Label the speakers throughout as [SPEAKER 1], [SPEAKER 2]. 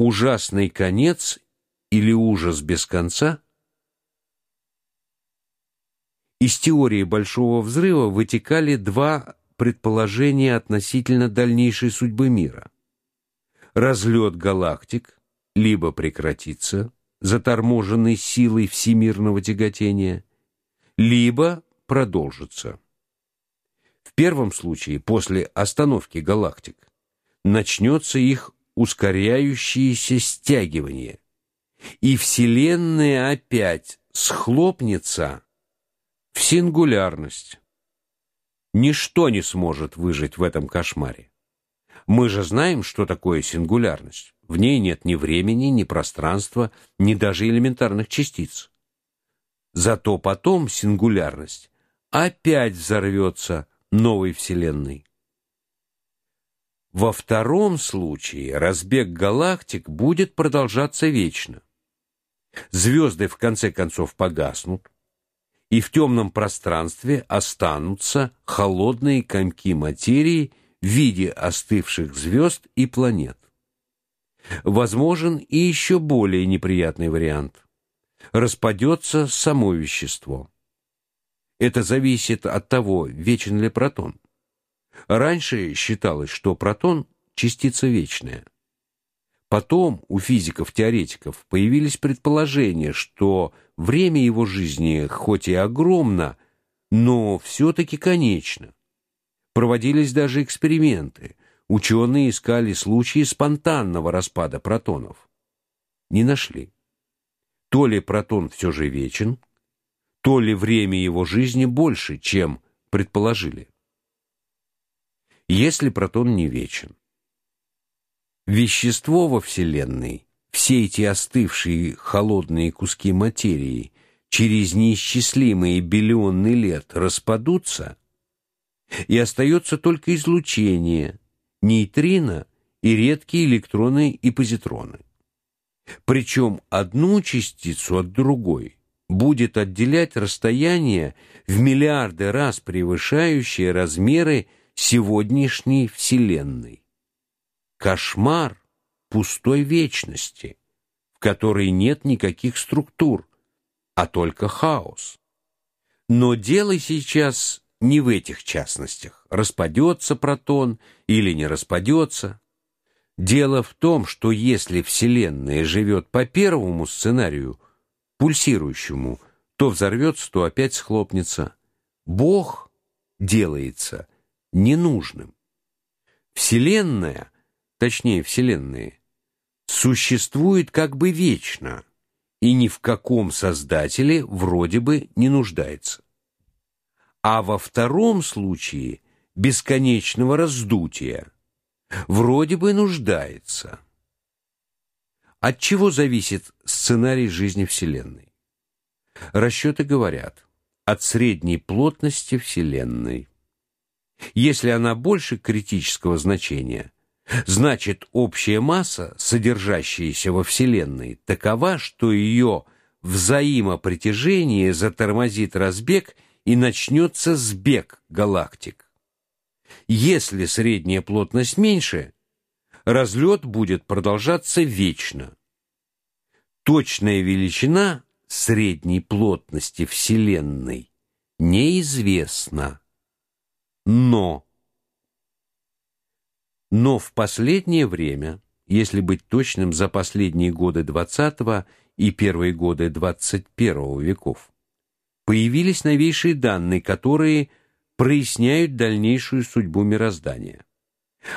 [SPEAKER 1] ужасный конец или ужас без конца? Из теории большого взрыва вытекали два предположения относительно дальнейшей судьбы мира. Разлет галактик либо прекратится, заторможенный силой всемирного тяготения, либо продолжится. В первом случае, после остановки галактик, начнется их ускоряющееся стягивание, и Вселенная опять схлопнется в сингулярность. Ничто не сможет выжить в этом кошмаре. Мы же знаем, что такое сингулярность. В ней нет ни времени, ни пространства, ни даже элементарных частиц. Зато потом сингулярность опять взорвется новой вселенной. Во втором случае разбег галактик будет продолжаться вечно. Звезды в конце концов погаснут, и в темном пространстве останутся холодные комки материи в виде остывших звезд и планет. Возможен и еще более неприятный вариант. Распадется само вещество. Это зависит от того, вечен ли протон. Раньше считалось, что протон частица вечная. Потом у физиков-теоретиков появились предположения, что время его жизни хоть и огромно, но все таки конечно. Проводились даже эксперименты. Ученые искали случаи спонтанного распада протонов. Не нашли. То ли протон все же вечен, то ли время его жизни больше, чем предположили. Если протон не вечен, Вещество во Вселенной, все эти остывшие холодные куски материи, через неисчислимые биллионы лет распадутся, и остается только излучение, нейтрино и редкие электроны и позитроны. Причем одну частицу от другой будет отделять расстояние в миллиарды раз превышающее размеры сегодняшней Вселенной кошмар пустой вечности, в которой нет никаких структур, а только хаос. Но дело сейчас не в этих частностях, распадется протон или не распадется. Дело в том, что если Вселенная живет по первому сценарию, пульсирующему, то взорвется, то опять схлопнется. Бог делается ненужным. Вселенная точнее вселенные, существует как бы вечно и ни в каком создателе вроде бы не нуждается. А во втором случае бесконечного раздутия вроде бы нуждается. От чего зависит сценарий жизни Вселенной? Расчеты говорят от средней плотности Вселенной. Если она больше критического значения, Значит, общая масса, содержащаяся во Вселенной, такова, что ее взаимопритяжение затормозит разбег и начнется сбег галактик. Если средняя плотность меньше, разлет будет продолжаться вечно. Точная величина средней плотности Вселенной неизвестна. Но но в последнее время, если быть точным, за последние годы XX и первые годы XXI веков, появились новейшие данные, которые проясняют дальнейшую судьбу мироздания.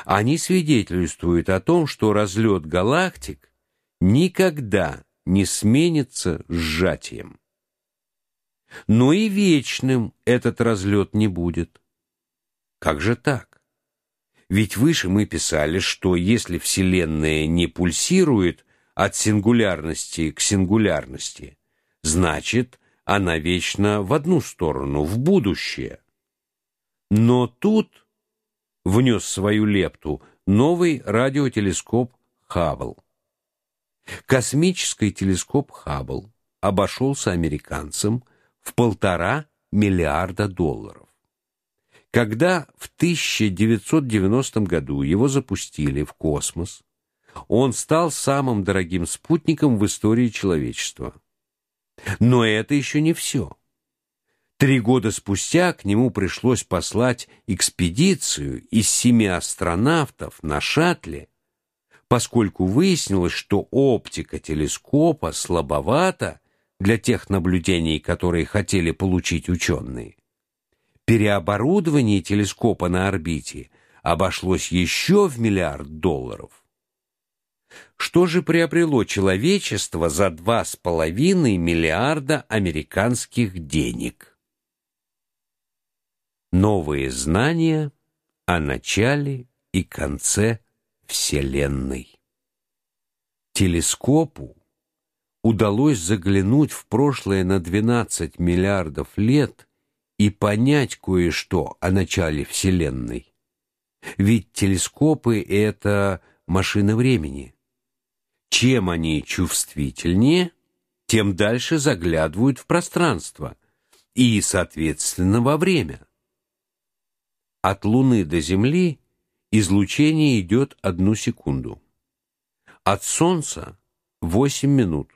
[SPEAKER 1] Они свидетельствуют о том, что разлет галактик никогда не сменится сжатием. Но и вечным этот разлет не будет. Как же так? Ведь выше мы писали, что если Вселенная не пульсирует от сингулярности к сингулярности, значит, она вечно в одну сторону, в будущее. Но тут внес свою лепту новый радиотелескоп Хаббл. Космический телескоп Хаббл обошелся американцам в полтора миллиарда долларов. Когда в 1990 году его запустили в космос, Он стал самым дорогим спутником в истории человечества. Но это еще не все. Три года спустя к нему пришлось послать экспедицию из семи астронавтов на шаттле, поскольку выяснилось, что оптика телескопа слабовата для тех наблюдений, которые хотели получить ученые. Переоборудование телескопа на орбите обошлось еще в миллиард долларов. Что же приобрело человечество за два с половиной миллиарда американских денег? Новые знания о начале и конце Вселенной. Телескопу удалось заглянуть в прошлое на 12 миллиардов лет и понять кое-что о начале Вселенной. Ведь телескопы — это машины времени. Чем они чувствительнее, тем дальше заглядывают в пространство и, соответственно, во время. От Луны до Земли излучение идет одну секунду. От Солнца — восемь минут.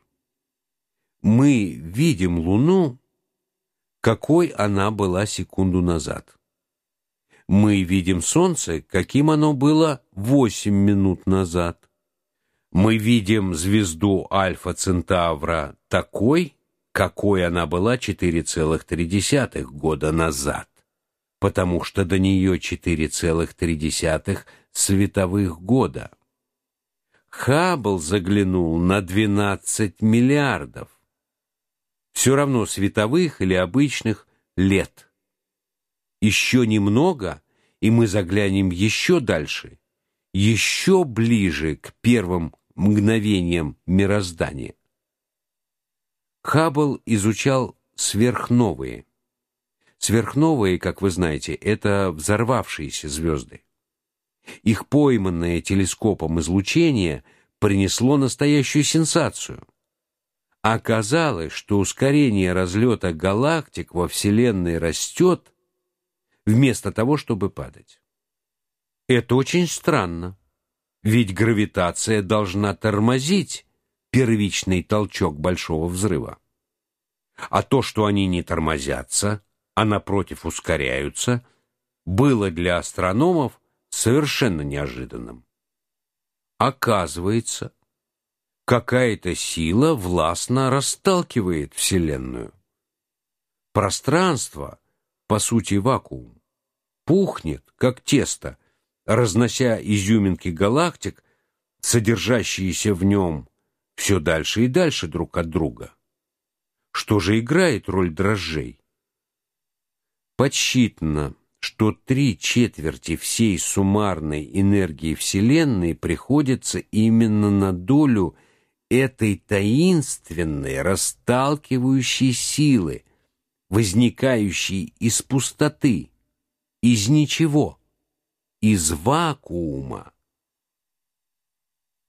[SPEAKER 1] Мы видим Луну, какой она была секунду назад. Мы видим Солнце, каким оно было восемь минут назад. Мы видим звезду Альфа Центавра такой, какой она была 4,3 года назад, потому что до нее 4,3 световых года. Хаббл заглянул на 12 миллиардов. Все равно световых или обычных лет. Еще немного, и мы заглянем еще дальше, еще ближе к первым мгновениям мироздания. Хаббл изучал сверхновые. Сверхновые, как вы знаете, это взорвавшиеся звезды. Их пойманное телескопом излучение принесло настоящую сенсацию. Оказалось, что ускорение разлета галактик во Вселенной растет, вместо того, чтобы падать. Это очень странно. Ведь гравитация должна тормозить первичный толчок большого взрыва. А то, что они не тормозятся, а напротив ускоряются, было для астрономов совершенно неожиданным. Оказывается, какая-то сила властно расталкивает Вселенную. Пространство, по сути, вакуум, пухнет, как тесто, разнося изюминки галактик, содержащиеся в нем, все дальше и дальше друг от друга. Что же играет роль дрожжей? Подсчитано, что три четверти всей суммарной энергии Вселенной приходится именно на долю этой таинственной расталкивающей силы, возникающей из пустоты, из ничего из вакуума.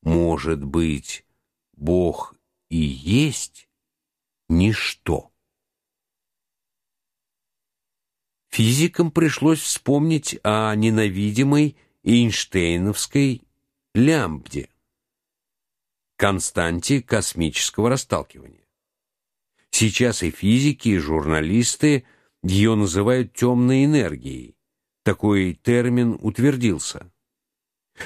[SPEAKER 1] Может быть, Бог и есть ничто. Физикам пришлось вспомнить о ненавидимой Эйнштейновской лямбде, константе космического расталкивания. Сейчас и физики, и журналисты ее называют темной энергией, такой термин утвердился.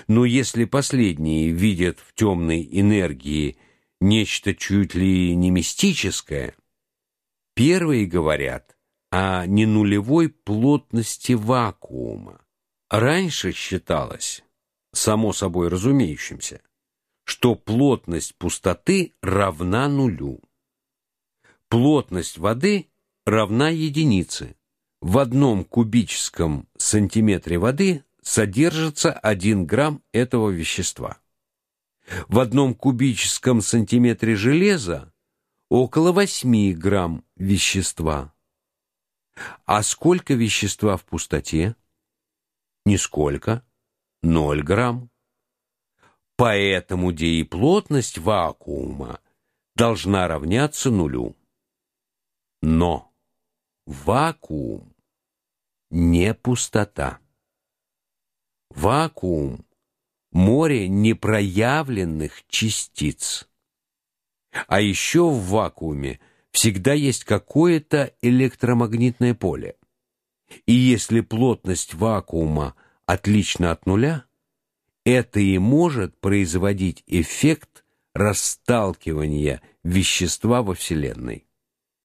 [SPEAKER 1] Но если последние видят в темной энергии нечто чуть ли не мистическое, первые говорят о ненулевой плотности вакуума. Раньше считалось, само собой разумеющимся, что плотность пустоты равна нулю. Плотность воды равна единице в одном кубическом сантиметре воды содержится 1 грамм этого вещества. В одном кубическом сантиметре железа около 8 грамм вещества. А сколько вещества в пустоте? Нисколько. 0 грамм. Поэтому дееплотность вакуума должна равняться нулю. Но вакуум не пустота. Вакуум море непроявленных частиц. А еще в вакууме всегда есть какое-то электромагнитное поле. И если плотность вакуума отлична от нуля, это и может производить эффект расталкивания вещества во Вселенной.